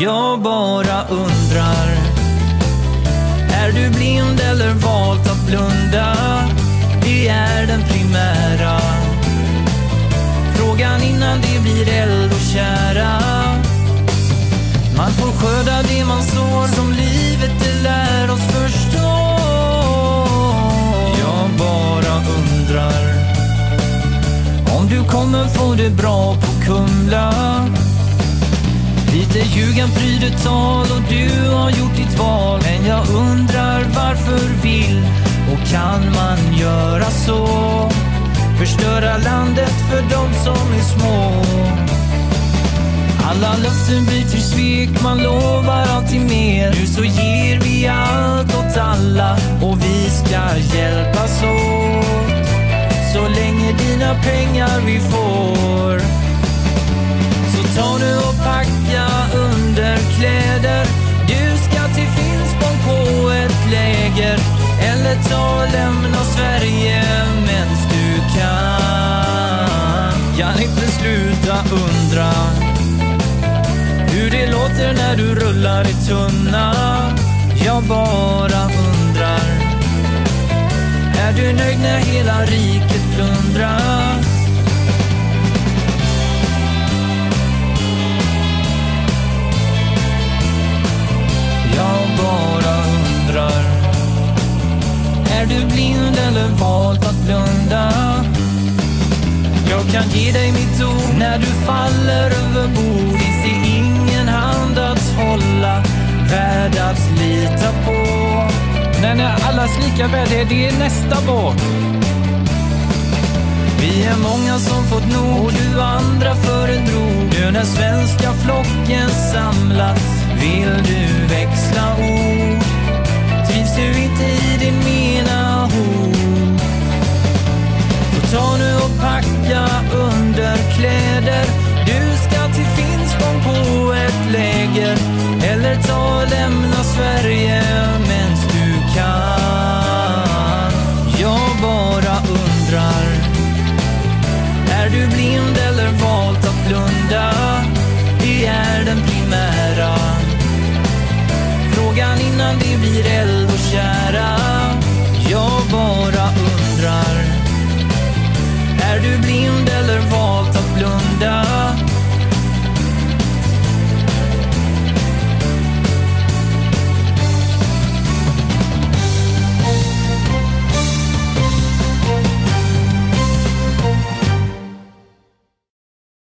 Jag bara undrar. Är du blind eller valt att blunda? Det är den primära. Frågan innan det blir eld och kära. Man får skörda det man sår som livet det lär oss förstå. Jag bara undrar. Om du kommer få det bra på Kumla Lite ljugan pryder tal och du har gjort ditt val. Men jag undrar varför vill och kan man göra så? Förstöra landet för de som är små. Alla löften blir till svek, man lovar alltid mer. Nu så ger vi allt åt alla och vi ska hjälpas åt. Så länge dina pengar vi får. Kläder Du ska till Finspång på ett läger. Eller ta och lämna Sverige mens du kan. Kan inte sluta undra hur det låter när du rullar i tunna. Jag bara undrar. Är du nöjd när hela riket plundras? Du blind eller valt att blunda? Jag kan ge dig mitt ord när du faller över bord. Finns det ingen hand att hålla, värd att lita på. Nej, när allas lika värde, det är nästa båt. Vi är många som fått nog och du andra föredrog. Nu när svenska flocken samlas vill du växa? Den primära. Frågan innan vi blir äldre